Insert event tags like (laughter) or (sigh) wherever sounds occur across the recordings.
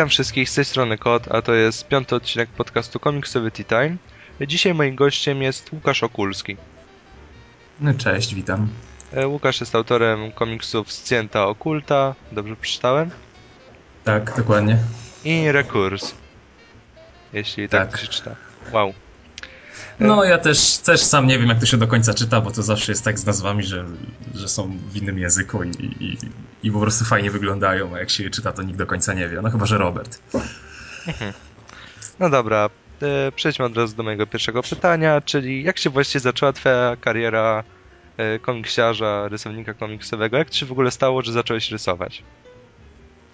Witam wszystkich z tej strony Kod, a to jest piąty odcinek podcastu Comicsowy Tea Time. Dzisiaj moim gościem jest Łukasz Okulski. No cześć, witam. E, Łukasz jest autorem komiksów Scjęta Okulta, dobrze przeczytałem? Tak, dokładnie. I Recurs, jeśli tak, tak się czyta. Wow. No ja też, też sam nie wiem jak to się do końca czyta, bo to zawsze jest tak z nazwami, że, że są w innym języku i, i, i po prostu fajnie wyglądają, a jak się je czyta to nikt do końca nie wie, no chyba, że Robert. Mhm. No dobra, e, przejdźmy od razu do mojego pierwszego pytania, czyli jak się właściwie zaczęła twoja kariera e, komiksiarza, rysownika komiksowego? Jak to się w ogóle stało, że zacząłeś rysować?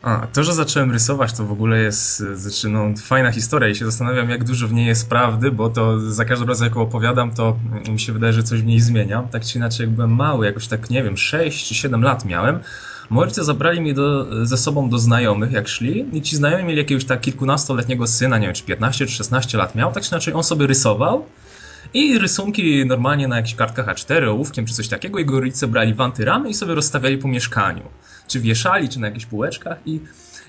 A, to, że zacząłem rysować, to w ogóle jest znaczy, no, fajna historia i się zastanawiam, jak dużo w niej jest prawdy, bo to za każdym razem, jak opowiadam, to mi się wydaje, że coś w niej zmieniam. Tak czy inaczej, jak byłem mały, jakoś tak, nie wiem, 6 czy 7 lat miałem, moi rodzice zabrali mnie do, ze sobą do znajomych, jak szli i ci znajomi mieli jakiegoś tak kilkunastoletniego syna, nie wiem, czy 15 czy 16 lat miał, tak czy inaczej on sobie rysował i rysunki normalnie na jakichś kartkach A4, ołówkiem czy coś takiego, jego rodzice brali wanty ramy i sobie rozstawiali po mieszkaniu czy wieszali, czy na jakichś półeczkach i,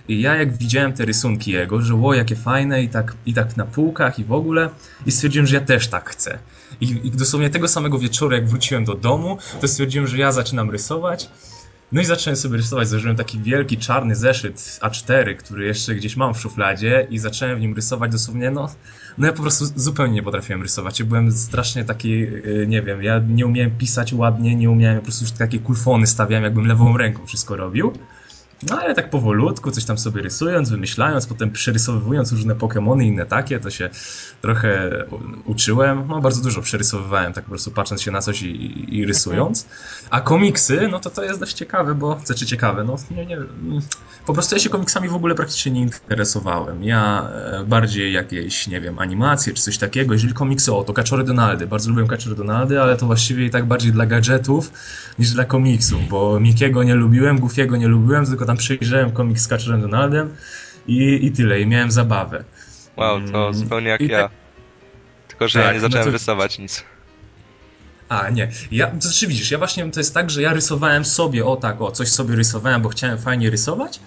i ja jak widziałem te rysunki jego, że ło, jakie fajne i tak, i tak na półkach i w ogóle i stwierdziłem, że ja też tak chcę. I, I dosłownie tego samego wieczoru, jak wróciłem do domu, to stwierdziłem, że ja zaczynam rysować. No i zacząłem sobie rysować, założyłem taki wielki czarny zeszyt A4, który jeszcze gdzieś mam w szufladzie i zacząłem w nim rysować dosłownie, no, no ja po prostu zupełnie nie potrafiłem rysować. Ja byłem strasznie taki, y, nie wiem, ja nie umiałem pisać ładnie, nie umiałem, po prostu takie kulfony stawiałem, jakbym lewą ręką wszystko robił. No ale tak powolutku, coś tam sobie rysując, wymyślając, potem przerysowywując różne Pokémony i inne takie, to się trochę uczyłem. No bardzo dużo przerysowywałem, tak po prostu patrząc się na coś i, i rysując. A komiksy, no to to jest dość ciekawe, bo, znaczy ciekawe, no nie, nie, po prostu ja się komiksami w ogóle praktycznie nie interesowałem. Ja e, bardziej jakieś, nie wiem, animacje czy coś takiego. Jeżeli komiksy, o to Kaczory Donaldy, bardzo lubiłem Kaczory Donaldy, ale to właściwie i tak bardziej dla gadżetów niż dla komiksów, bo Mikiego nie lubiłem, Goofiego nie lubiłem, tylko tam przejrzałem komiks z Kaczorem Donaldem i, i tyle, i miałem zabawę. Wow, to mm, zupełnie jak I ja. Tak... Tylko, że tak, ja nie zacząłem no to... rysować nic. A, nie. Ja, to znaczy widzisz, ja właśnie, to jest tak, że ja rysowałem sobie, o tak, o, coś sobie rysowałem, bo chciałem fajnie rysować,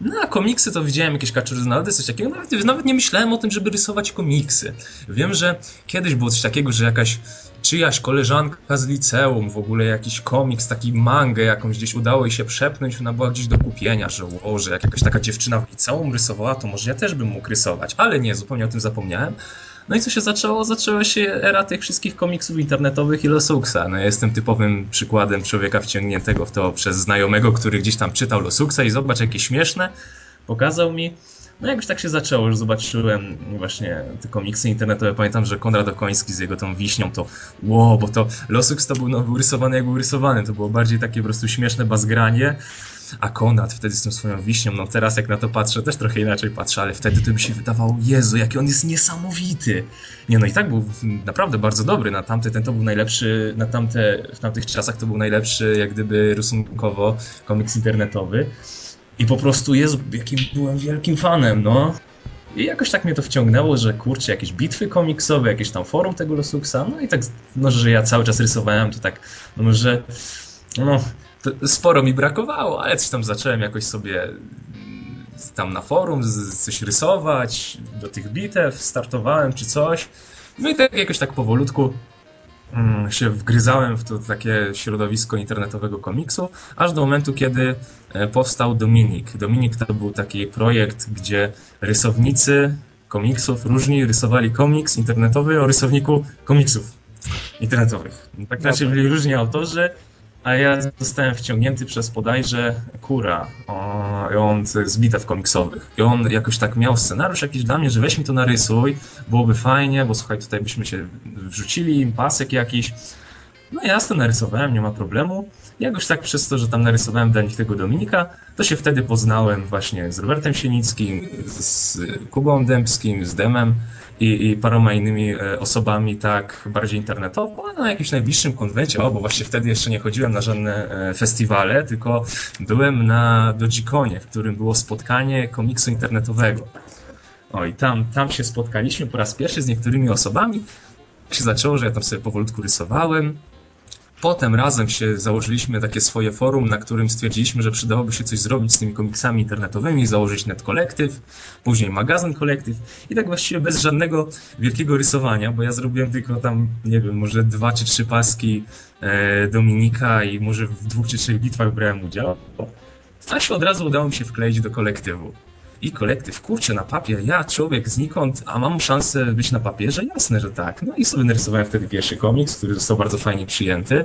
no a komiksy to widziałem jakieś Kaczury Donaldy, coś takiego, nawet, nawet nie myślałem o tym, żeby rysować komiksy. Wiem, że kiedyś było coś takiego, że jakaś czyjaś koleżanka z liceum, w ogóle jakiś komiks, taki mangę jakąś gdzieś udało jej się przepnąć, ona była gdzieś do kupienia, że o, że jak jakaś taka dziewczyna w liceum rysowała, to może ja też bym mógł rysować, ale nie, zupełnie o tym zapomniałem. No i co się zaczęło? Zaczęła się era tych wszystkich komiksów internetowych i Losuksa. No ja jestem typowym przykładem człowieka wciągniętego w to przez znajomego, który gdzieś tam czytał Losuksa i zobacz jakie śmieszne. Pokazał mi. No jakoś tak się zaczęło, że zobaczyłem właśnie te komiksy internetowe. Pamiętam, że Konrad Okoński z jego tą wiśnią to wow, bo to Losux to był, no, był rysowany jak był rysowany. To było bardziej takie po prostu śmieszne bazgranie. A Konrad wtedy z tą swoją wiśnią, no teraz jak na to patrzę, też trochę inaczej patrzę, ale wtedy to mi się wydawało, Jezu, jaki on jest niesamowity. Nie, no i tak był naprawdę bardzo dobry. Na tamte ten to był najlepszy, na tamte, w tamtych czasach to był najlepszy, jak gdyby rysunkowo komiks internetowy. I po prostu Jezu, jakim byłem wielkim fanem, no. I jakoś tak mnie to wciągnęło, że kurczę, jakieś bitwy komiksowe, jakieś tam forum tego Losuksa, no i tak, no, że ja cały czas rysowałem, to tak, no może, no, sporo mi brakowało, ale coś tam zacząłem jakoś sobie tam na forum coś rysować, do tych bitew startowałem czy coś. No i tak jakoś tak powolutku mm, się wgryzałem w to takie środowisko internetowego komiksu, aż do momentu, kiedy e, powstał Dominik. Dominik to był taki projekt, gdzie rysownicy komiksów różni rysowali komiks internetowy o rysowniku komiksów internetowych. Tak znaczy byli różni autorzy a ja zostałem wciągnięty przez bodajże Kura. on z bitew komiksowych. I on jakoś tak miał scenariusz jakiś dla mnie, że weź mi to narysuj, byłoby fajnie, bo słuchaj, tutaj byśmy się wrzucili, pasek jakiś. No jasne, narysowałem, nie ma problemu. Jakoś tak przez to, że tam narysowałem dla nich tego Dominika, to się wtedy poznałem właśnie z Robertem Sienickim, z Kubą Dębskim, z Demem i, i paroma innymi e, osobami tak bardziej internetowo, na jakimś najbliższym konwencie, o, bo właśnie wtedy jeszcze nie chodziłem na żadne e, festiwale, tylko byłem na Dogikonie, w którym było spotkanie komiksu internetowego. O i tam, tam się spotkaliśmy po raz pierwszy z niektórymi osobami. Się zaczęło, że ja tam sobie powolutku rysowałem. Potem razem się założyliśmy takie swoje forum, na którym stwierdziliśmy, że przydałoby się coś zrobić z tymi komiksami internetowymi, założyć net kolektyw, później magazyn kolektyw i tak właściwie bez żadnego wielkiego rysowania, bo ja zrobiłem tylko tam, nie wiem, może dwa czy trzy paski e, Dominika i może w dwóch czy trzech bitwach brałem udział. A się od razu udało mi się wkleić do kolektywu. I kolektyw, kurczę, na papier, ja człowiek znikąd, a mam szansę być na papierze? Jasne, że tak. No i sobie narysowałem wtedy pierwszy komiks, który został bardzo fajnie przyjęty.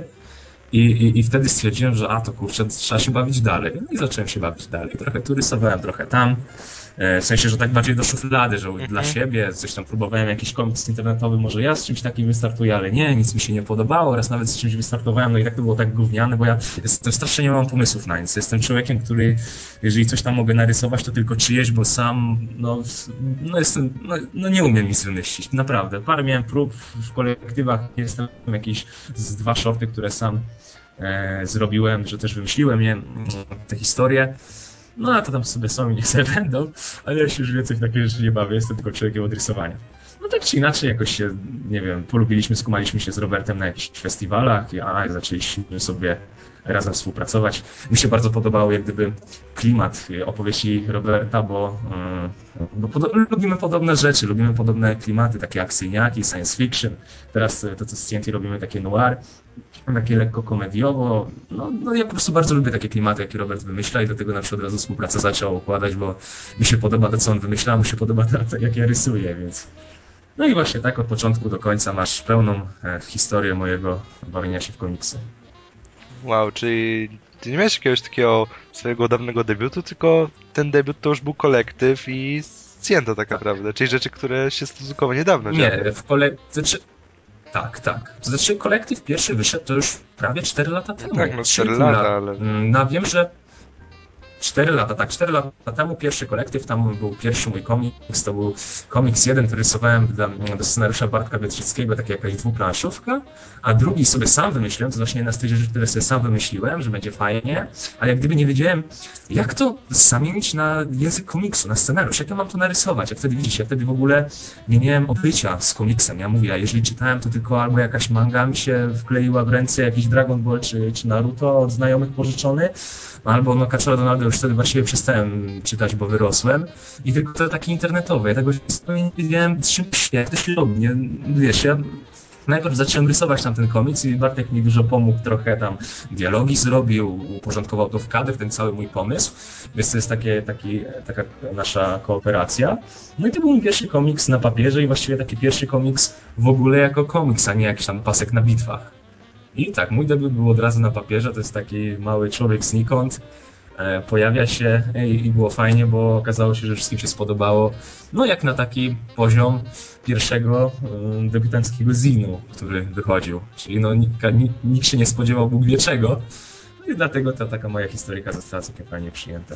I, i, I wtedy stwierdziłem, że a to kurczę, trzeba się bawić dalej. No i zacząłem się bawić dalej. Trochę tu rysowałem, trochę tam. E, w sensie, że tak bardziej do szuflady, że Mhm. dla siebie coś tam próbowałem, jakiś komiks internetowy, może ja z czymś takim wystartuję, ale nie, nic mi się nie podobało, raz nawet z czymś wystartowałem, no i tak to było tak gówniane, bo ja jestem strasznie nie mam pomysłów na nic. Jestem człowiekiem, który, jeżeli coś tam mogę narysować, to tylko czyjeś, bo sam, no, no jestem, no, no nie umiem nic wymyślić, naprawdę. Parę miałem prób w kolektywach, jestem jakieś z dwa shorty, które sam e, zrobiłem, że też wymyśliłem je, mm, te historie. No a to tam sobie są i niech sobie będą, ale ja się już więcej w takie rzeczy nie bawię, jestem tylko człowiekiem od rysowania. No tak czy inaczej jakoś się, nie wiem, polubiliśmy, skumaliśmy się z Robertem na jakichś festiwalach, i a zaczęliśmy sobie razem współpracować. Mi się bardzo podobał jak gdyby klimat opowieści Roberta, bo, mm, bo pod, lubimy podobne rzeczy, lubimy podobne klimaty, takie akcyjniaki, science fiction. Teraz e, to, co z TNT robimy, takie noir, takie lekko komediowo. No, no ja po prostu bardzo lubię takie klimaty, jakie Robert wymyśla i dlatego nam się od razu współpraca zaczęła układać, bo mi się podoba to, co on wymyśla, mu się podoba to, to jak ja rysuję, więc... No i właśnie tak od początku do końca masz pełną e, historię mojego bawienia się w komiksy. Wow, czyli ty nie miałeś jakiegoś takiego swojego dawnego debiutu, tylko ten debiut to już był kolektyw i Scienta tak naprawdę, czyli rzeczy, które się stosunkowo niedawno działy. Nie, w kole... Znaczy... Tak, tak. To znaczy kolektyw pierwszy wyszedł to już prawie 4 lata temu. tak, no Trzy 4 pół lata, ale- Mm, No wiem, że 4 lata, tak, 4 lata temu pierwszy kolektyw, tam był pierwszy mój komiks, to był komiks jeden, który rysowałem dla, do scenariusza Bartka Wietrzyckiego, taka jakaś dwuplanszówka, a drugi sobie sam wymyśliłem, to właśnie tych rzeczy, które sobie sam wymyśliłem, że będzie fajnie, ale jak gdyby nie wiedziałem, jak to zamienić na język komiksu, na scenariusz, jak ja mam to narysować, jak wtedy widzicie, ja wtedy w ogóle nie miałem odbycia z komiksem, ja mówię, a jeżeli czytałem, to tylko albo jakaś manga mi się wkleiła w ręce, jakiś Dragon Ball czy, czy Naruto od znajomych pożyczony, albo no Kaczora Donaldo już wtedy właściwie przestałem czytać, bo wyrosłem i tylko te takie internetowe, ja tego nie wiedziałem, czym się, jak to się robi, nie? wiesz, ja najpierw zacząłem rysować tam ten komiks i Bartek mi dużo pomógł, trochę tam dialogi zrobił, uporządkował to w kadr, ten cały mój pomysł, więc to jest takie, taki, taka nasza kooperacja. No i to był mój pierwszy komiks na papierze i właściwie taki pierwszy komiks w ogóle jako komiks, a nie jakiś tam pasek na bitwach. I tak, mój debiut był od razu na papierze, to jest taki mały człowiek znikąd, e, pojawia się i, było fajnie, bo okazało się, że wszystkim się spodobało. No jak na taki poziom pierwszego e, debiutanckiego zinu, który wychodził. Czyli no nikt, nikt, się nie spodziewał Bóg wie czego. No I dlatego ta taka moja historyka została całkiem fajnie przyjęta.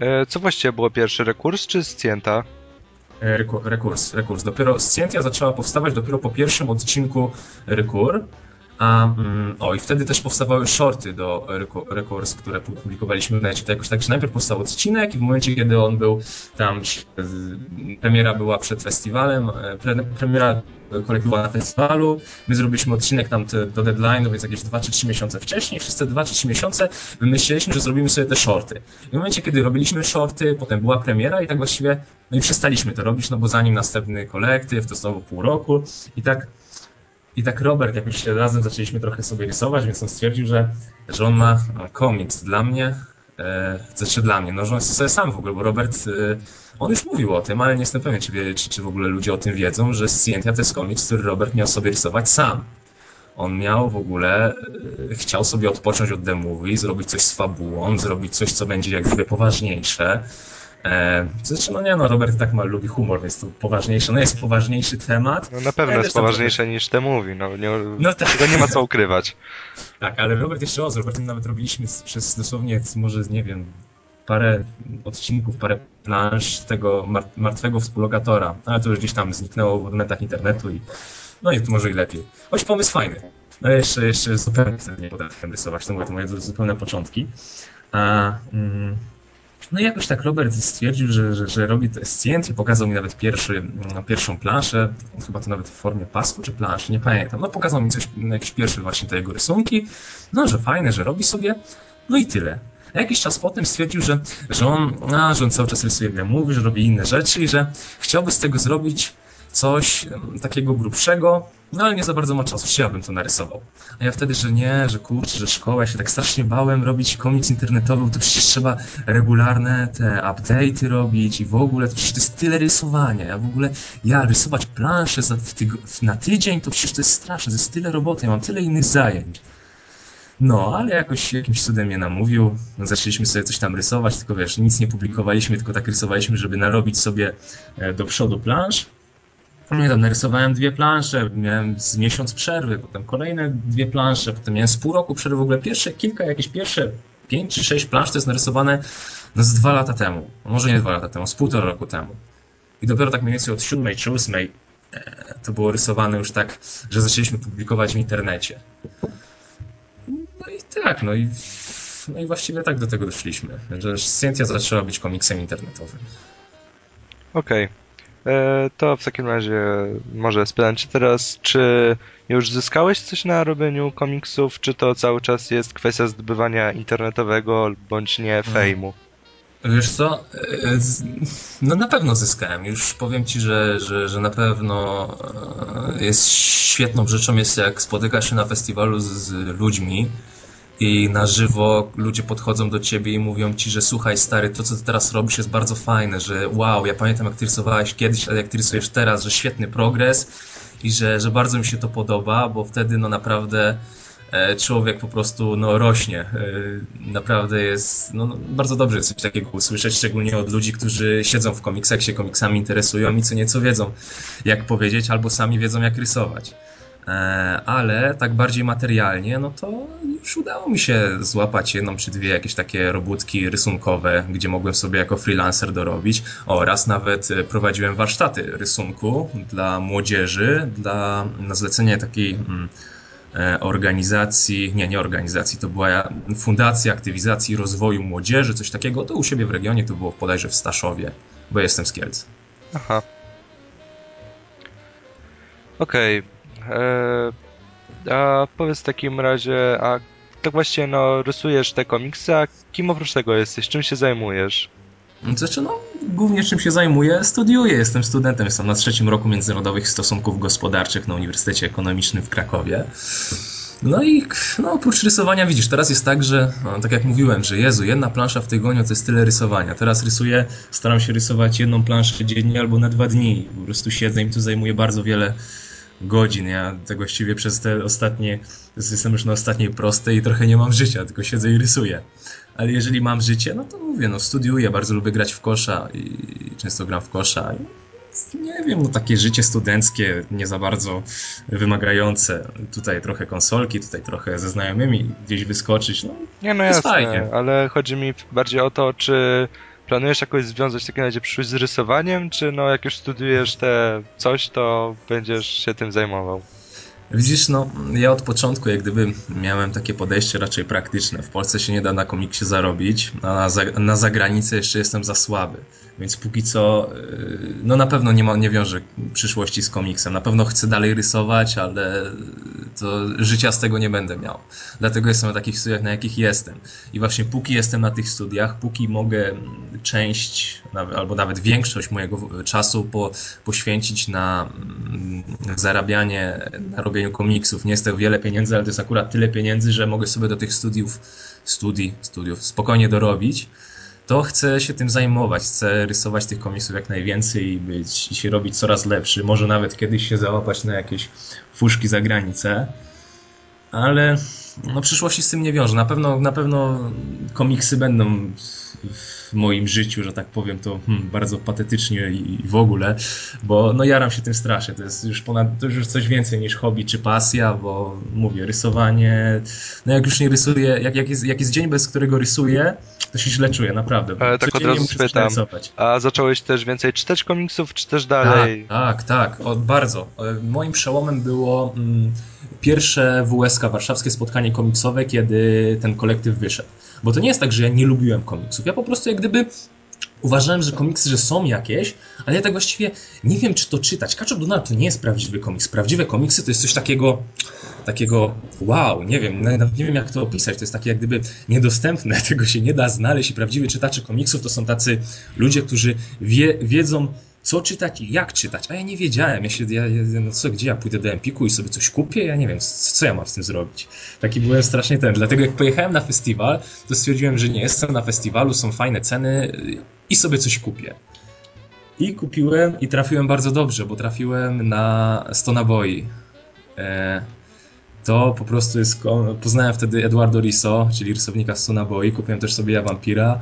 E, Co właściwie było pierwszy, rekurs czy Scienta? Reku- Rekurs, rekurs. Dopiero Scientia zaczęła powstawać dopiero po pierwszym odcinku Rekur. A, mm, o, i wtedy też powstawały shorty do Rekurs, które pu- publikowaliśmy w necie. To jakoś tak, że najpierw powstał odcinek i w momencie, kiedy on był tam, z- premiera była przed festiwalem, e, pre, premiera kolektywa na festiwalu, my zrobiliśmy odcinek tam do deadline'u, więc jakieś 2 czy 3 miesiące wcześniej, przez te 2 czy 3 miesiące wymyśliliśmy, że zrobimy sobie te shorty. I w momencie, kiedy robiliśmy shorty, potem była premiera i tak właściwie, no i przestaliśmy to robić, no bo zanim następny kolektyw, to znowu pół roku i tak i tak Robert, jak już się razem zaczęliśmy trochę sobie rysować, więc on stwierdził, że, że on ma komiks dla mnie, e, znaczy dla mnie, no że on sobie sam w ogóle, bo Robert, e, on już mówił o tym, ale nie jestem pewien, czy, czy, czy w ogóle ludzie o tym wiedzą, że Scientia to jest komiks, który Robert miał sobie rysować sam. On miał w ogóle, e, chciał sobie odpocząć od The Movie, zrobić coś z fabułą, zrobić coś, co będzie jak poważniejsze. E, znaczy, no nie no, Robert tak ma, lubi humor, więc to poważniejsze, no jest poważniejszy temat. No na pewno jest poważniejsze niż te mówi, no, nie, No tak. tego nie ma co ukrywać. (laughs) Tak, ale Robert jeszcze raz, z Robertem nawet robiliśmy przez dosłownie, może nie wiem, parę odcinków, parę plansz tego mar martwego współlokatora, ale to już gdzieś tam zniknęło w momentach internetu i no i to może i lepiej. Choć pomysł fajny. No jeszcze, jeszcze zupełnie nie potrafiłem rysować, to to moje zupełne początki. A, mm, No i jakoś tak Robert stwierdził, że, że, że robi to scjent pokazał mi nawet pierwszy, no, pierwszą planszę, chyba to nawet w formie pasku czy planszy, nie pamiętam. No pokazał mi coś, jakieś pierwsze właśnie te jego rysunki, no że fajne, że robi sobie, no i tyle. A jakiś czas potem stwierdził, że, że, on, a, że on cały czas rysuje, mówi, że robi inne rzeczy i że chciałby z tego zrobić coś takiego grubszego, no ale nie za bardzo ma czasu, czy ja bym to narysował. A ja wtedy, że nie, że kurczę, że szkoła, ja się tak strasznie bałem robić komiks internetowy, to przecież trzeba regularne te update'y robić i w ogóle, to przecież to jest tyle rysowania. Ja w ogóle, ja rysować planszę za, na tydzień, to przecież to jest straszne, to jest tyle roboty, ja mam tyle innych zajęć. No, ale jakoś jakimś cudem mnie namówił. No, zaczęliśmy sobie coś tam rysować, tylko wiesz, nic nie publikowaliśmy, tylko tak rysowaliśmy, żeby narobić sobie e, do przodu plansz. Nie tam narysowałem dwie plansze, miałem z miesiąc przerwy, potem kolejne dwie plansze, potem miałem z pół roku przerwy. W ogóle pierwsze kilka, jakieś pierwsze pięć czy sześć plansz to jest narysowane no, z dwa lata temu. Może nie dwa lata temu, z półtora roku temu. I dopiero tak mniej więcej od siódmej czy ósmej e, to było rysowane już tak, że zaczęliśmy publikować w internecie. No i tak, no i, no i właściwie tak do tego doszliśmy, że Scientia zaczęła być komiksem internetowym. Okej. Okay. To w takim razie może spytam cię teraz, czy już zyskałeś coś na robieniu komiksów, czy to cały czas jest kwestia zdobywania internetowego bądź nie fejmu? Wiesz co, e, no na pewno zyskałem. Już powiem ci, że, że, że na pewno e, jest świetną rzeczą jest jak spotyka się na festiwalu z, z ludźmi i na żywo ludzie podchodzą do ciebie i mówią ci, że słuchaj stary, to co ty teraz robisz jest bardzo fajne, że wow, ja pamiętam jak ty rysowałeś kiedyś, ale jak ty rysujesz teraz, że świetny progres i że, że bardzo mi się to podoba, bo wtedy no naprawdę e, człowiek po prostu no, rośnie. E, naprawdę jest no, no, bardzo dobrze coś takiego usłyszeć, szczególnie od ludzi, którzy siedzą w komiksach, się komiksami interesują i co nieco wiedzą, jak powiedzieć, albo sami wiedzą, jak rysować. E, ale tak bardziej materialnie, no to już udało mi się złapać jedną czy dwie jakieś takie robótki rysunkowe, gdzie mogłem sobie jako freelancer dorobić. Oraz nawet e, prowadziłem warsztaty rysunku dla młodzieży, dla, na zlecenie takiej mm, e, organizacji, nie, nie organizacji, to była Fundacja Aktywizacji i Rozwoju Młodzieży, coś takiego, to u siebie w regionie to było bodajże w Staszowie, bo jestem z Kielc. Aha. Okej. Okay. Eee, a powiedz w takim razie, a tak właściwie no, rysujesz te komiksy, a kim oprócz tego jesteś? Czym się zajmujesz? Znaczy, no, głównie czym się zajmuję? Studiuję, jestem studentem, jestem na trzecim roku międzynarodowych stosunków gospodarczych na Uniwersytecie Ekonomicznym w Krakowie. No i no, oprócz rysowania widzisz, teraz jest tak, że no, tak jak mówiłem, że Jezu, jedna plansza w tygodniu to jest tyle rysowania. Teraz rysuję, staram się rysować jedną planszę dziennie albo na dwa dni. Po prostu siedzę i to zajmuje bardzo wiele godzin. Ja tak właściwie przez te ostatnie, jestem już na ostatniej prostej i trochę nie mam życia, tylko siedzę i rysuję. Ale jeżeli mam życie, no to mówię, no studiuję, bardzo lubię grać w kosza i często gram w kosza. Nie wiem, no takie życie studenckie, nie za bardzo wymagające. Tutaj trochę konsolki, tutaj trochę ze znajomymi gdzieś wyskoczyć, no Nie, no jasne, fajnie. ale chodzi mi bardziej o to, czy planujesz jakoś związać w takim razie przyszłość z rysowaniem, czy no jak już studiujesz te coś, to będziesz się tym zajmował? Widzisz, no ja od początku jak gdyby miałem takie podejście raczej praktyczne. W Polsce się nie da na komiksie zarobić, a na, za, na zagranicę jeszcze jestem za słaby. Więc póki co, y, no na pewno nie, ma, nie wiążę przyszłości z komiksem. Na pewno chcę dalej rysować, ale to życia z tego nie będę miał. Dlatego jestem na takich studiach, na jakich jestem. I właśnie póki jestem na tych studiach, póki mogę część albo nawet większość mojego czasu po, poświęcić na mm, zarabianie, na robieniu komiksów. Nie jest to wiele pieniędzy, ale to jest akurat tyle pieniędzy, że mogę sobie do tych studiów, studii, studiów spokojnie dorobić to chcę się tym zajmować, chcę rysować tych komiksów jak najwięcej i być i się robić coraz lepszy. Może nawet kiedyś się załapać na jakieś fuszki za granicę, ale no przyszłości z tym nie wiąże. Na pewno, na pewno komiksy będą w moim życiu, że tak powiem to hmm, bardzo patetycznie i, w ogóle, bo no jaram się tym strasznie. To jest już ponad, to już coś więcej niż hobby czy pasja, bo mówię, rysowanie, no jak już nie rysuję, jak, jak, jest, jak jest dzień, bez którego rysuję, to się źle czuję, naprawdę. Ale tak od razu spytam, a zacząłeś też więcej czytać komiksów, czy też dalej? Tak, tak, tak o, bardzo. Moim przełomem było mm, pierwsze WSK, warszawskie spotkanie komiksowe, kiedy ten kolektyw wyszedł Bo to nie jest tak, że ja nie lubiłem komiksów. Ja po prostu jak gdyby uważałem, że komiksy, że są jakieś, ale ja tak właściwie nie wiem, czy to czytać. Of Donald to nie jest prawdziwy komiks. Prawdziwe komiksy to jest coś takiego, takiego wow, nie wiem, nawet nie wiem jak to opisać. To jest takie jak gdyby niedostępne, (laughs) tego się nie da znaleźć i prawdziwi czytacze komiksów to są tacy ludzie, którzy wie, wiedzą, co czytać i jak czytać. A ja nie wiedziałem. Ja się, ja, no co, gdzie ja pójdę do Empiku i sobie coś kupię? Ja nie wiem, co ja mam z tym zrobić. Taki byłem strasznie ten. Dlatego jak pojechałem na festiwal, to stwierdziłem, że nie jestem na festiwalu, są fajne ceny i sobie coś kupię. I kupiłem i trafiłem bardzo dobrze, bo trafiłem na Stona Boy. E, to po prostu jest. Poznałem wtedy Eduardo Riso, czyli rysownika Stona Boy. Kupiłem też sobie Ja Vampira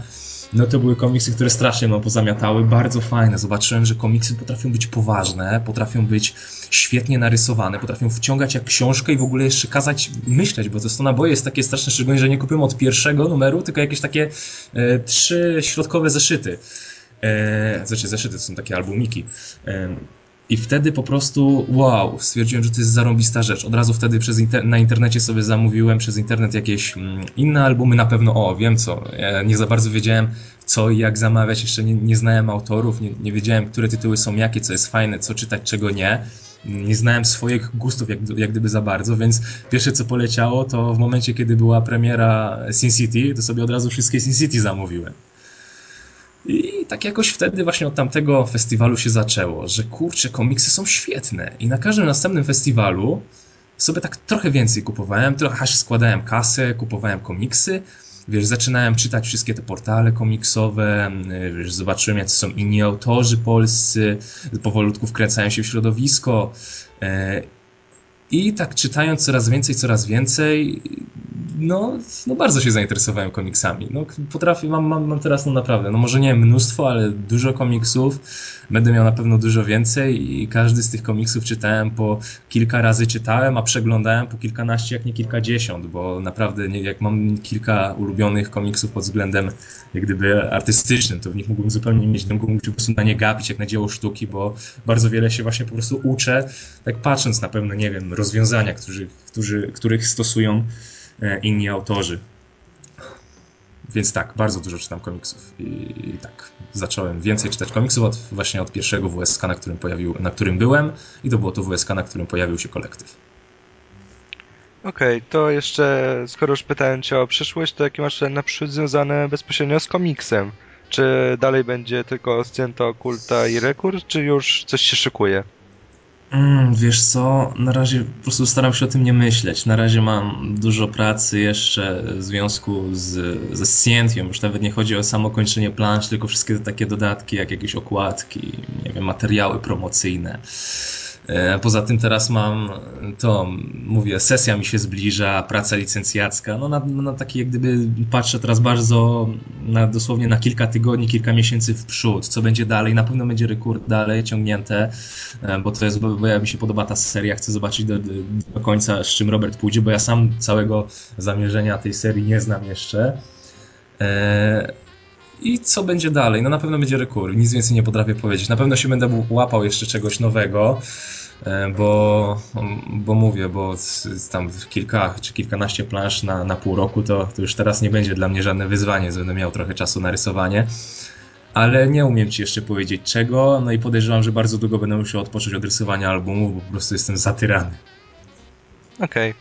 no to były komiksy, które strasznie mną pozamiatały, bardzo fajne. Zobaczyłem, że komiksy potrafią być poważne, potrafią być świetnie narysowane, potrafią wciągać jak książkę i w ogóle jeszcze kazać myśleć, bo to naboje jest takie straszne, szczególnie, że nie kupiłem od pierwszego numeru, tylko jakieś takie e, trzy środkowe zeszyty. E, znaczy zeszyty to są takie albumiki. E, i wtedy po prostu, wow, stwierdziłem, że to jest zarąbista rzecz. Od razu wtedy przez inter na internecie sobie zamówiłem przez internet jakieś mm, inne albumy, na pewno, o, wiem co. Nie za bardzo wiedziałem, co i jak zamawiać, jeszcze nie, nie znałem autorów, nie, nie, wiedziałem, które tytuły są jakie, co jest fajne, co czytać, czego nie. Nie znałem swoich gustów jak, jak gdyby za bardzo, więc pierwsze co poleciało, to w momencie, kiedy była premiera Sin City, to sobie od razu wszystkie Sin City zamówiłem. I tak jakoś wtedy właśnie od tamtego festiwalu się zaczęło, że kurczę, komiksy są świetne. I na każdym następnym festiwalu sobie tak trochę więcej kupowałem, trochę składałem kasę, kupowałem komiksy. Wiesz, zaczynałem czytać wszystkie te portale komiksowe, wiesz, zobaczyłem jacy są inni autorzy polscy, powolutku wkręcają się w środowisko. E, I tak czytając coraz więcej, coraz więcej, no, no bardzo się zainteresowałem komiksami. No, potrafię, mam, mam, mam teraz no naprawdę, no może nie mnóstwo, ale dużo komiksów. Będę miał na pewno dużo więcej i każdy z tych komiksów czytałem po kilka razy czytałem, a przeglądałem po kilkanaście, jak nie kilkadziesiąt, bo naprawdę nie, jak mam kilka ulubionych komiksów pod względem jak gdyby artystycznym, to w nich mógłbym zupełnie mieć, mógłbym po prostu na nie gapić jak na dzieło sztuki, bo bardzo wiele się właśnie po prostu uczę, tak patrząc na pewno, nie wiem, rozwiązania, którzy, którzy, których stosują inni autorzy. Więc tak, bardzo dużo czytam komiksów i, tak zacząłem więcej czytać komiksów od, właśnie od pierwszego WSK, na którym, pojawił, na którym byłem i to było to WSK, na którym pojawił się kolektyw. Okej, okay, to jeszcze, skoro już pytałem Cię o przyszłość, to jakie masz na przyszłość związane bezpośrednio z komiksem? Czy dalej będzie tylko Scjęto, Kulta i Rekord, czy już coś się szykuje? Mm, wiesz co, na razie po prostu staram się o tym nie myśleć. Na razie mam dużo pracy jeszcze w związku z, ze Scientią. Już nawet nie chodzi o samo kończenie plansz, tylko wszystkie takie dodatki, jak jakieś okładki, nie wiem, materiały promocyjne. E, poza tym teraz mam to, mówię, sesja mi się zbliża, praca licencjacka. No na, na taki jak gdyby patrzę teraz bardzo na, dosłownie na kilka tygodni, kilka miesięcy w przód, co będzie dalej. Na pewno będzie rekord dalej ciągnięte, e, bo to jest, bo ja mi się podoba ta seria, chcę zobaczyć do, do końca, z czym Robert pójdzie, bo ja sam całego zamierzenia tej serii nie znam jeszcze. E, i co będzie dalej? No na pewno będzie rekord, nic więcej nie potrafię powiedzieć. Na pewno się będę łapał jeszcze czegoś nowego, bo, bo mówię, bo tam kilka czy kilkanaście plansz na, na pół roku to, to już teraz nie będzie dla mnie żadne wyzwanie, będę miał trochę czasu na rysowanie. Ale nie umiem ci jeszcze powiedzieć czego, no i podejrzewam, że bardzo długo będę musiał odpocząć od rysowania albumów, bo po prostu jestem zatyrany. Okej.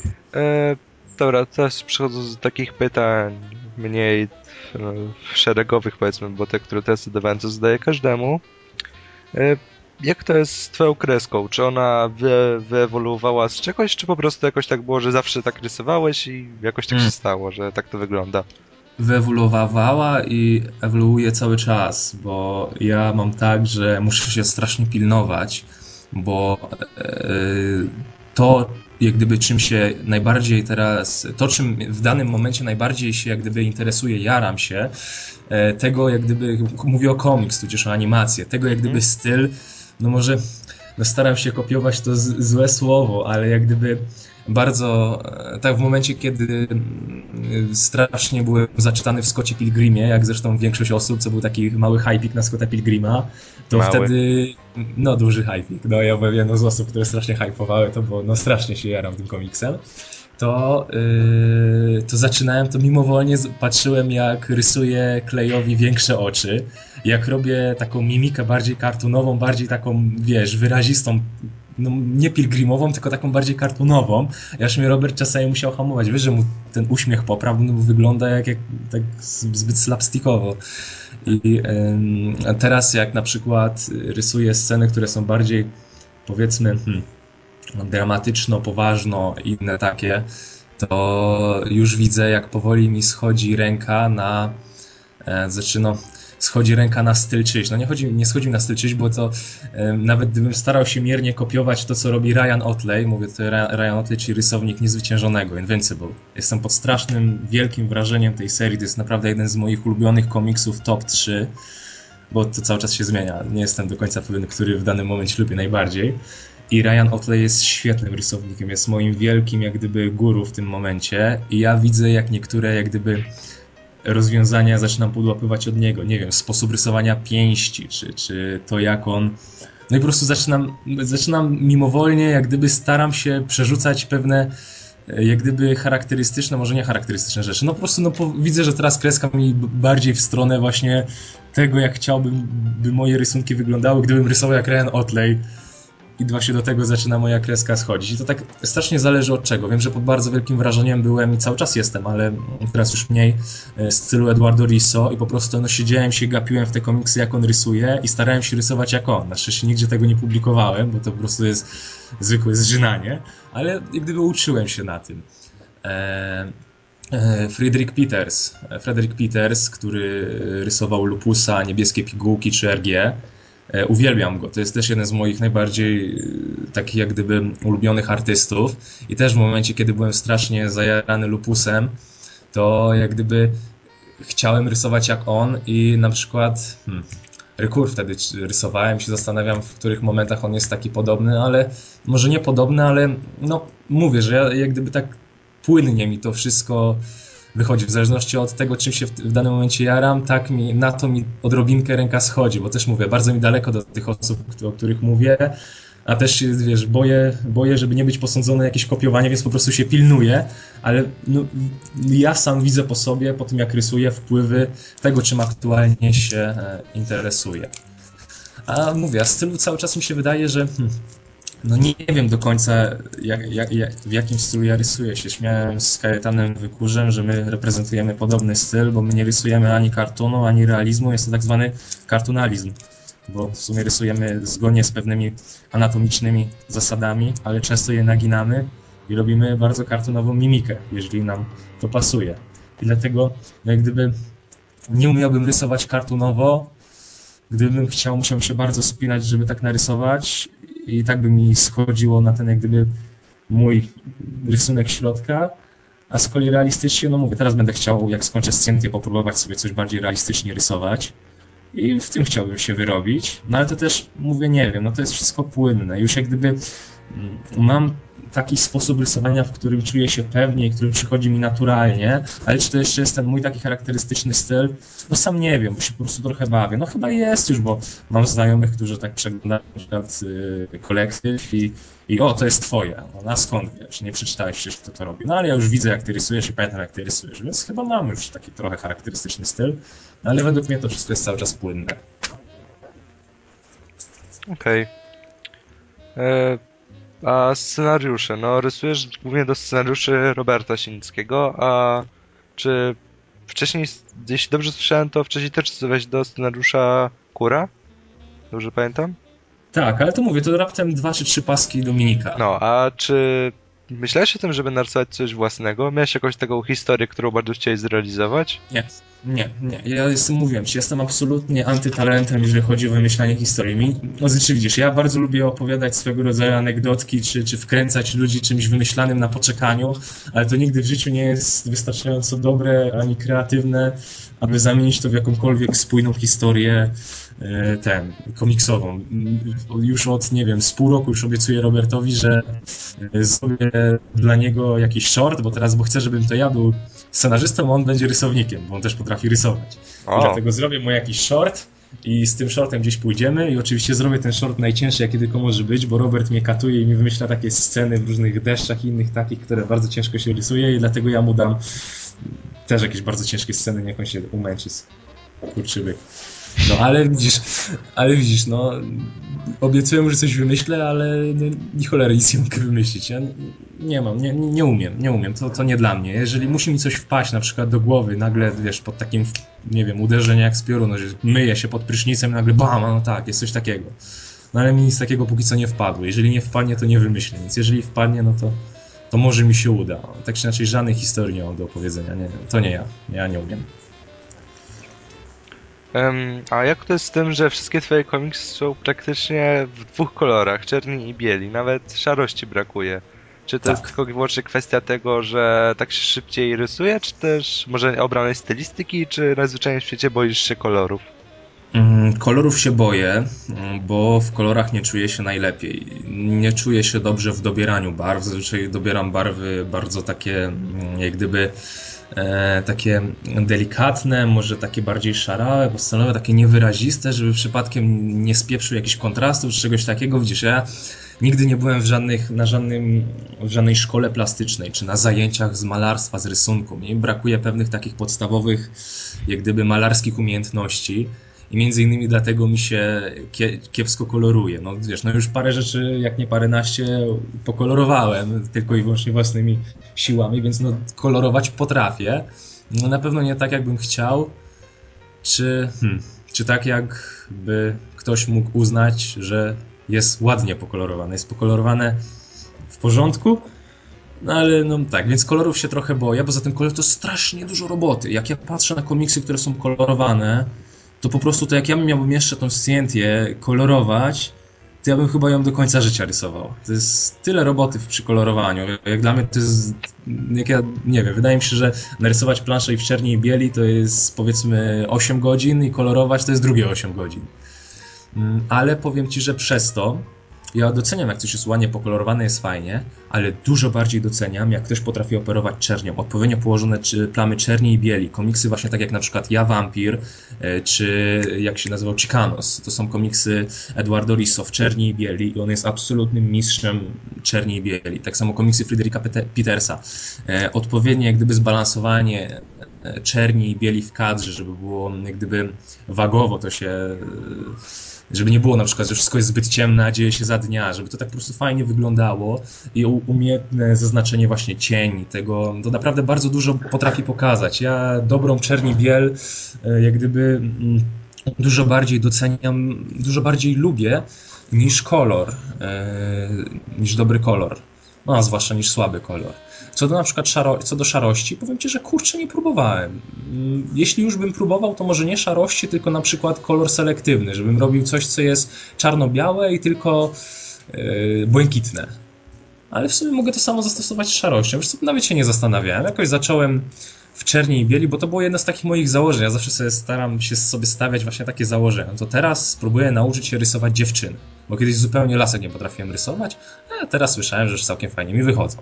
Okay. E, dobra, teraz przechodzę do takich pytań mniej no, szeregowych powiedzmy, bo te, które teraz zadawałem, to zadaję każdemu. E, jak to jest z twoją kreską? Czy ona wy, wyewoluowała z czegoś, czy po prostu jakoś tak było, że zawsze tak rysowałeś i jakoś tak hmm. się stało, że tak to wygląda? Wyewoluowała i ewoluuje cały czas, bo ja mam tak, że muszę się strasznie pilnować, bo yy, to, jak gdyby czym się najbardziej teraz, to czym w danym momencie najbardziej się jak gdyby interesuje, jaram się, e, tego jak gdyby, mówię o komiks, tudzież o animację, tego jak gdyby mhm. styl, no może no staram się kopiować to z, złe słowo, ale jak gdyby bardzo, e, tak w momencie, kiedy mm, strasznie byłem zaczytany w Scottie Pilgrimie, jak zresztą większość osób, co był taki mały hypik na Scotta Pilgrima, to mały. wtedy, no duży hypik, no ja byłem jedną z osób, które strasznie hypowały to, bo no strasznie się jaram tym komiksem. To, yy, to zaczynałem, to mimowolnie patrzyłem jak rysuję Klejowi większe oczy, jak robię taką mimikę bardziej kartunową, bardziej taką, wiesz, wyrazistą, no nie pilgrimową, tylko taką bardziej kartunową. Aż mnie Robert czasami musiał hamować. Wiesz, że mu ten uśmiech poprawił, no bo wygląda jak, jak tak zbyt slapstickowo. I a teraz jak na przykład rysuję sceny, które są bardziej powiedzmy hmm, dramatyczno, poważno inne takie, to już widzę, jak powoli mi schodzi ręka na. E, schodzi ręka na styl czyś. No nie, chodzi, nie schodzi mi na styl czyś, bo to nawet gdybym starał się miernie kopiować to, co robi Ryan Otley, mówię to Ryan Otley, czyli rysownik niezwyciężonego, Invincible. Jestem pod strasznym, wielkim wrażeniem tej serii. To jest naprawdę jeden z moich ulubionych komiksów top 3 bo to cały czas się zmienia. Nie jestem do końca pewien, który w danym momencie lubię najbardziej. I Ryan Otley jest świetnym rysownikiem, jest moim wielkim jak gdyby guru w tym momencie i ja widzę jak niektóre jak gdyby rozwiązania zaczynam podłapywać od niego. Nie wiem, sposób rysowania pięści, czy, czy to jak on... No i po prostu zaczynam, zaczynam mimowolnie, jak gdyby staram się przerzucać pewne jak gdyby charakterystyczne, może nie charakterystyczne rzeczy. No po prostu no, po, widzę, że teraz kreska mi bardziej w stronę właśnie tego, jak chciałbym, by moje rysunki wyglądały, gdybym rysował jak Ryan Otley, i właśnie do tego zaczyna moja kreska schodzić. I to tak strasznie zależy od czego. Wiem, że pod bardzo wielkim wrażeniem byłem i cały czas jestem, ale teraz już mniej e, z stylu Eduardo Risso i po prostu no, siedziałem się, gapiłem w te komiksy, jak on rysuje i starałem się rysować jak on. Na szczęście nigdzie tego nie publikowałem, bo to po prostu jest zwykłe zżynanie, ale jak gdyby uczyłem się na tym. Eee... Friedrich Peters, Frederick Peters, który rysował Lupusa, Niebieskie Pigułki czy RG, E, uwielbiam go. To jest też jeden z moich najbardziej e, takich jak gdyby ulubionych artystów. I też w momencie, kiedy byłem strasznie zajarany lupusem, to jak gdyby chciałem rysować jak on i na przykład hmm, Rykur wtedy rysowałem się zastanawiam, w których momentach on jest taki podobny, ale może nie podobny, ale no mówię, że ja jak gdyby tak płynnie mi to wszystko wychodzi. W zależności od tego, czym się w, w, danym momencie jaram, tak mi, na to mi odrobinkę ręka schodzi, bo też mówię, bardzo mi daleko do tych osób, o których mówię, a też wiesz, boję, boję, żeby nie być posądzony jakieś kopiowanie, więc po prostu się pilnuję, ale no, ja sam widzę po sobie, po tym jak rysuję, wpływy tego, czym aktualnie się e, interesuję. A mówię, a stylu cały czas mi się wydaje, że hmm, no nie wiem do końca, jak, jak, jak, w jakim stylu ja rysuję się. Śmiałem z Kajetanem Wykurzem, że my reprezentujemy podobny styl, bo my nie rysujemy ani kartonu, ani realizmu, jest to tak zwany kartunalizm. Bo w sumie rysujemy zgodnie z pewnymi anatomicznymi zasadami, ale często je naginamy i robimy bardzo kartonową mimikę, jeżeli nam to pasuje. I dlatego, no jak gdyby nie umiałbym rysować kartunowo, gdybym chciał, musiałbym się bardzo spinać, żeby tak narysować i tak by mi schodziło na ten jak gdyby mój rysunek środka, a z kolei realistycznie, no mówię, teraz będę chciał, jak skończę scjenkę, popróbować sobie coś bardziej realistycznie rysować. I w tym chciałbym się wyrobić, no ale to też, mówię, nie wiem, no to jest wszystko płynne, już jak gdyby mm, mam taki sposób rysowania, w którym czuję się pewnie, który przychodzi mi naturalnie, ale czy to jeszcze jest ten mój taki charakterystyczny styl? No sam nie wiem, bo się po prostu trochę bawię. No chyba jest już, bo mam znajomych, którzy tak przeglądają na przykład kolektyw i, i o, to jest twoje. No a skąd wiesz? Nie przeczytałeś przecież, kto to robi. No ale ja już widzę, jak ty rysujesz i pamiętam, jak ty rysujesz, więc chyba mam już taki trochę charakterystyczny styl, no, ale według mnie to wszystko jest cały czas płynne. Okej. Okay. A scenariusze, no rysujesz głównie do scenariuszy Roberta Sinickiego, a czy wcześniej, jeśli dobrze słyszałem, to wcześniej też rysowałeś do scenariusza Kura? Dobrze pamiętam? Tak, ale to mówię, to raptem dwa czy trzy paski Dominika. No, a czy myślałeś o tym, żeby narysować coś własnego? Miałeś jakąś taką historię, którą bardzo chciałeś zrealizować? Nie. Nie, nie. Ja jestem, mówiłem ci, jestem absolutnie antytalentem, jeżeli chodzi o wymyślanie historii. Mi, no znaczy widzisz, ja bardzo lubię opowiadać swego rodzaju anegdotki, czy, czy wkręcać ludzi czymś wymyślanym na poczekaniu, ale to nigdy w życiu nie jest wystarczająco dobre ani kreatywne, aby zamienić to w jakąkolwiek spójną historię e, ten, komiksową. Już od, nie wiem, z pół roku już obiecuję Robertowi, że e, zrobię dla niego jakiś short, bo teraz, bo chcę, żebym to ja scenarzystą, on będzie rysownikiem, bo on też potrafi rysować. I dlatego zrobię mu jakiś short i z tym shortem gdzieś pójdziemy i oczywiście zrobię ten short najcięższy, jaki tylko może być, bo Robert mnie katuje i mi wymyśla takie sceny w różnych deszczach i innych takich, które bardzo ciężko się rysuje i dlatego ja mu dam też jakieś bardzo ciężkie sceny, niech on się umęczy. Kurczybyk. No ale widzisz, ale widzisz, no obiecuję, że coś wymyślę, ale no, ni cholery nic nie mogę wymyślić. Ja nie mam, nie, nie umiem, nie umiem, to, to nie dla mnie. Jeżeli musi mi coś wpaść na przykład do głowy, nagle, wiesz, pod takim, nie wiem, uderzenie jak z piorunu, że myję się pod prysznicem, nagle bam, no tak, jest coś takiego. No ale mi nic takiego póki co nie wpadło. Jeżeli nie wpadnie, to nie wymyślę nic. Jeżeli wpadnie, no to, to może mi się uda. Tak czy inaczej, żadnej historii nie mam do opowiedzenia. Nie, to nie ja. Ja nie umiem. Um, a jak to jest z tym, że wszystkie twoje komiksy są praktycznie w dwóch kolorach, czerni i bieli, nawet szarości brakuje? Czy to Tak. jest tylko i wyłącznie kwestia tego, że tak się szybciej rysuje, czy też może obranej stylistyki, czy najzwyczajniej w świecie boisz się kolorów? Mm, Kolorów się boję, mm, bo w kolorach nie czuję się najlepiej. Nie czuję się dobrze w dobieraniu barw. Zazwyczaj dobieram barwy bardzo takie, mm, jak gdyby e, takie delikatne, może takie bardziej szarałe, postanowe, takie niewyraziste, żeby przypadkiem nie spieprzył jakichś kontrastów czy czegoś takiego. Widzisz, ja nigdy nie byłem w żadnych, na żadnym, w żadnej szkole plastycznej, czy na zajęciach z malarstwa, z rysunku. Mi brakuje pewnych takich podstawowych, jak gdyby malarskich umiejętności. I między innymi dlatego mi się kie, kiepsko koloruje. No wiesz, no już parę rzeczy, jak nie paręnaście, pokolorowałem tylko i wyłącznie własnymi siłami, więc no kolorować potrafię. No na pewno nie tak, jakbym chciał. Czy, hmm, czy tak, jakby ktoś mógł uznać, że jest ładnie pokolorowane. Jest pokolorowane w porządku, no ale no tak, więc kolorów się trochę boję, poza tym kolor to strasznie dużo roboty. Jak ja patrzę na komiksy, które są kolorowane, to po prostu to jak ja bym miałbym jeszcze tą scjentię kolorować, to ja bym chyba ją do końca życia rysował. To jest tyle roboty w przykolorowaniu. Jak dla mnie to jest, jak ja, nie wiem, wydaje mi się, że narysować planszę i w czerni i bieli to jest powiedzmy 8 godzin i kolorować to jest drugie 8 godzin. Mm, Ale powiem Ci, że przez to ja doceniam, jak coś jest ładnie pokolorowane, jest fajnie, ale dużo bardziej doceniam, jak ktoś potrafi operować czernią. Odpowiednio położone plamy czerni i bieli. Komiksy właśnie tak jak na przykład Ja Vampir, e, czy jak się nazywał Chicanos. To są komiksy Eduardo Risso w czerni i bieli i on jest absolutnym mistrzem czerni i bieli. Tak samo komiksy Fryderyka Pete- Petersa. E, Odpowiednie jak gdyby zbalansowanie e, czerni i bieli w kadrze, żeby było jak gdyby wagowo to się żeby nie było na przykład, że wszystko jest zbyt ciemne, dzieje się za dnia, żeby to tak po prostu fajnie wyglądało i umiejętne zaznaczenie właśnie cieni, tego, to naprawdę bardzo dużo potrafi pokazać. Ja dobrą czerni biel e, jak gdyby mm, dużo bardziej doceniam, dużo bardziej lubię niż kolor, e, niż dobry kolor. No, a zwłaszcza niż słaby kolor. Co do na przykład szaro, co do szarości, powiem Ci, że kurczę nie próbowałem. Mm, Jeśli już bym próbował, to może nie szarości, tylko na przykład kolor selektywny, żebym robił coś, co jest czarno-białe i tylko yy, błękitne. Ale w sumie mogę to samo zastosować z szarością. Wiesz co, nawet się nie zastanawiałem. Jakoś zacząłem w czerni i bieli, bo to było jedno z takich moich założeń. Ja zawsze sobie staram się sobie stawiać właśnie takie założenia. To teraz spróbuję nauczyć się rysować dziewczyny, bo kiedyś zupełnie lasek nie potrafiłem rysować, a teraz słyszałem, że już całkiem fajnie mi wychodzą.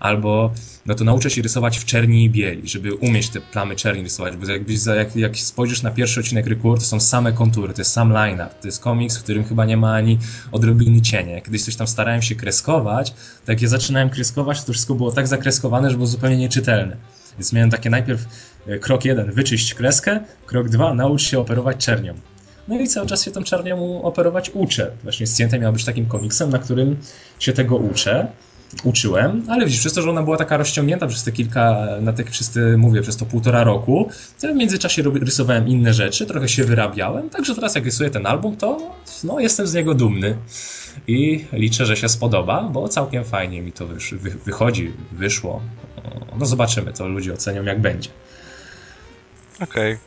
Albo no to nauczę się rysować w czerni i bieli, żeby umieć te plamy czerni rysować, bo jakbyś za, jak, jak spojrzysz na pierwszy odcinek Rekur, to są same kontury, to jest sam line art, to jest komiks, w którym chyba nie ma ani odrobiny cienia. Kiedyś coś tam starałem się kreskować, to jak ja zaczynałem kreskować, to wszystko było tak zakreskowane, że było zupełnie nieczytelne. Więc miałem takie najpierw e, krok jeden, wyczyść kreskę, krok dwa, naucz się operować czernią. No i cały czas się tą czernią operować uczę. Właśnie Scjęta miała być takim komiksem, na którym się tego uczę uczyłem, ale widzisz, przez to, że ona była taka rozciągnięta przez te kilka, na te, przez mówię, przez to półtora roku, to w międzyczasie rysowałem inne rzeczy, trochę się wyrabiałem, także teraz jak rysuję ten album, to no, jestem z niego dumny i liczę, że się spodoba, bo całkiem fajnie mi to wysz, wy, wychodzi, wyszło. No zobaczymy, to ludzie ocenią jak będzie. Okej.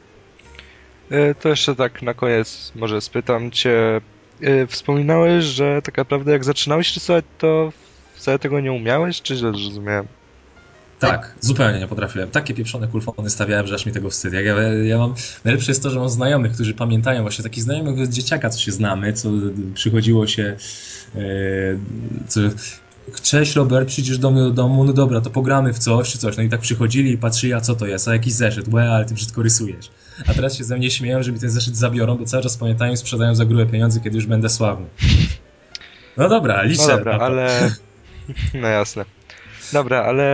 E, To jeszcze tak na koniec może spytam cię. e, Wspominałeś, że tak naprawdę jak zaczynałeś rysować, to wcale tego nie umiałeś, czy źle zrozumiałem? Tak, zupełnie nie potrafiłem. Takie pieprzone kulfony stawiałem, że aż mi tego wstyd. Jak ja, ja mam, najlepsze jest to, że mam znajomych, którzy pamiętają, właśnie takich znajomych z dzieciaka, co się znamy, co przychodziło się, e, co cześć Robert, przyjdziesz do mnie do domu, no dobra, to pogramy w coś czy coś. No i tak przychodzili i patrzyli, a co to jest, a jakiś zeszyt, łe, ale ty brzydko rysujesz. A teraz się ze mnie śmieją, że mi ten zeszyt zabiorą, bo cały czas pamiętają i sprzedają za grube pieniądze, kiedy już będę sławny. No dobra, liczę No dobra, na to. ale... (laughs) No jasne. Dobra, ale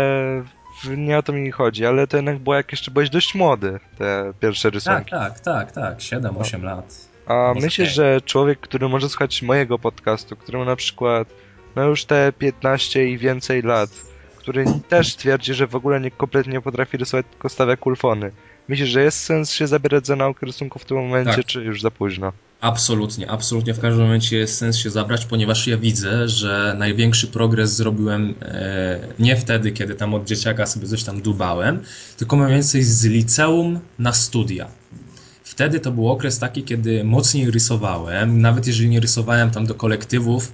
nie o to mi chodzi, ale to jednak było jak jeszcze byłeś dość młody, te pierwsze Tak, rysunki. tak, tak, tak, 7-8 lat. A Może nie. że człowiek, który może słuchać mojego podcastu, któremu na przykład no już te 15 i więcej lat, który też twierdzi, że w ogóle nie, kompletnie nie potrafi rysować, tylko stawia kulfony. Myślisz, że jest sens się zabierać za naukę rysunku w tym momencie, Tak. czy już za późno? Absolutnie, absolutnie w każdym momencie jest sens się zabrać, ponieważ ja widzę, że największy progres zrobiłem e, nie wtedy, kiedy tam od dzieciaka sobie coś tam dubałem, tylko mniej więcej z liceum na studia. Wtedy to był okres taki, kiedy mocniej rysowałem, nawet jeżeli nie rysowałem tam do kolektywów,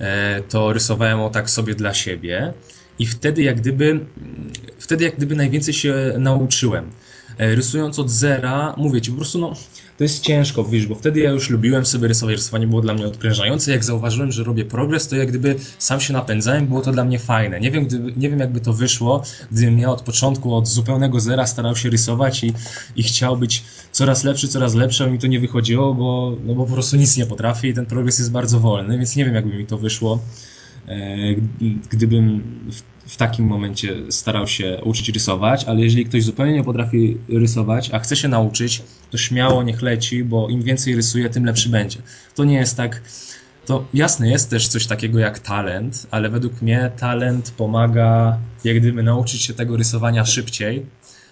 e, to rysowałem o tak sobie dla siebie i wtedy jak gdyby, wtedy jak gdyby najwięcej się nauczyłem. E, Rysując od zera, mówię ci, po prostu no, to jest ciężko, wiesz, bo wtedy ja już lubiłem sobie rysować, rysowanie było dla mnie odprężające, jak zauważyłem, że robię progres, to jak gdyby sam się napędzałem, było to dla mnie fajne. Nie wiem, gdyby, nie wiem jakby to wyszło, gdybym ja od początku, od zupełnego zera starał się rysować i, i chciał być coraz lepszy, coraz lepszy, a mi to nie wychodziło, bo, no bo po prostu nic nie potrafię i ten progres jest bardzo wolny, więc nie wiem jakby mi to wyszło, e, gdybym w, takim momencie starał się uczyć rysować, ale jeżeli ktoś zupełnie nie potrafi rysować, a chce się nauczyć, to śmiało niech leci, bo im więcej rysuje, tym lepszy będzie. To nie jest tak. To jasne jest też coś takiego jak talent, ale według mnie talent pomaga jak gdyby nauczyć się tego rysowania szybciej,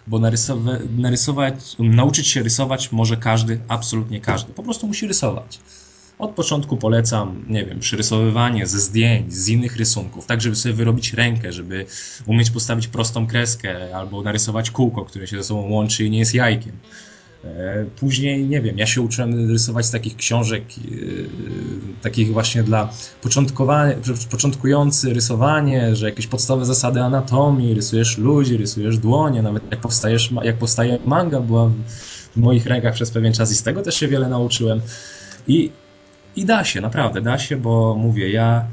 bo narysowa- narysować, nauczyć się rysować może każdy, absolutnie każdy. Po prostu musi rysować. Od początku polecam, nie wiem, przyrysowywanie ze zdjęć, z innych rysunków, tak żeby sobie wyrobić rękę, żeby umieć postawić prostą kreskę albo narysować kółko, które się ze sobą łączy i nie jest jajkiem. E, Później, nie wiem, ja się uczyłem rysować z takich książek, yy, takich właśnie dla początkujący rysowanie, że jakieś podstawowe zasady anatomii, rysujesz ludzi, rysujesz dłonie, nawet jak, powstajesz, jak powstaje manga była w moich rękach przez pewien czas i z tego też się wiele nauczyłem. I, i da się, naprawdę da się, bo mówię, ja,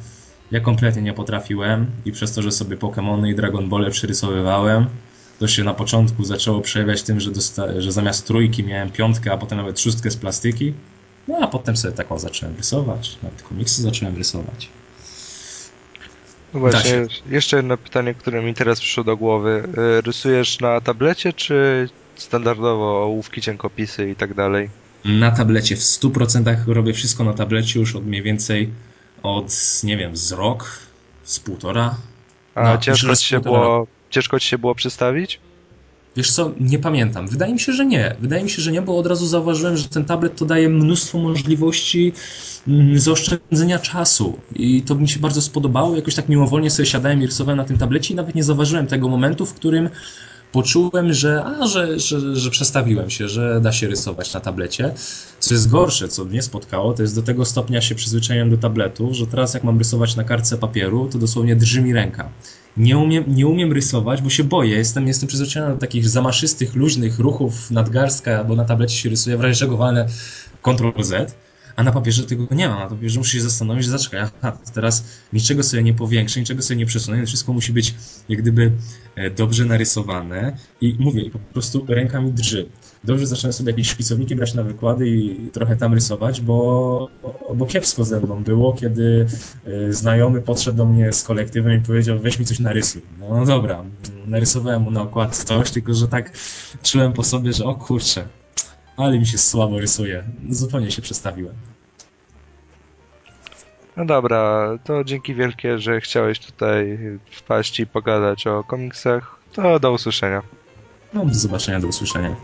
ja kompletnie nie potrafiłem i przez to, że sobie Pokémony i Dragon Ball przerysowywałem, to się na początku zaczęło przejawiać tym, że, dosta- że zamiast trójki miałem piątkę, a potem nawet szóstkę z plastiki. No a potem sobie taką zacząłem rysować, nawet komiksy zacząłem rysować. No właśnie, jeszcze jedno pytanie, które mi teraz przyszło do głowy. Y, Rysujesz na tablecie, czy standardowo ołówki, cienkopisy i tak dalej? Na tablecie w 100% robię wszystko na tablecie już od mniej więcej od, nie wiem, z rok, z półtora. A No, ciężko ci się było, ciężko ci się było przestawić? Wiesz co, nie pamiętam. Wydaje mi się, że nie. Wydaje mi się, że nie, bo od razu zauważyłem, że ten tablet to daje mnóstwo możliwości mm, zaoszczędzenia czasu. I to mi się bardzo spodobało. Jakoś tak mimowolnie sobie siadałem i rysowałem na tym tablecie i nawet nie zauważyłem tego momentu, w którym poczułem, że, a, że, że, że przestawiłem się, że da się rysować na tablecie. Co jest gorsze, co mnie spotkało, to jest do tego stopnia się przyzwyczaiłem do tabletów, że teraz jak mam rysować na kartce papieru, to dosłownie drży mi ręka. Nie umiem, nie umiem rysować, bo się boję. Jestem, jestem przyzwyczajony do takich zamaszystych, luźnych ruchów nadgarstka, bo na tablecie się rysuje, w Ctrl Z, a na papierze tego nie ma. Na papierze muszę się zastanowić, że zaczekaj, aha, teraz niczego sobie nie powiększę, niczego sobie nie przesunę, wszystko musi być jak gdyby e, dobrze narysowane i mówię, po prostu ręka mi drży. Dobrze zacząłem sobie jakieś szpicowniki brać na wykłady i trochę tam rysować, bo, bo kiepsko ze mną było, kiedy e, znajomy podszedł do mnie z kolektywem i powiedział, weź mi coś narysuj. No, no dobra, narysowałem mu na okładce coś, tylko że tak czułem po sobie, że o kurczę, ale mi się słabo rysuje. Zupełnie się przestawiłem. No dobra, to dzięki wielkie, że chciałeś tutaj wpaść i pogadać o komiksach. To do usłyszenia. No, do zobaczenia, do usłyszenia.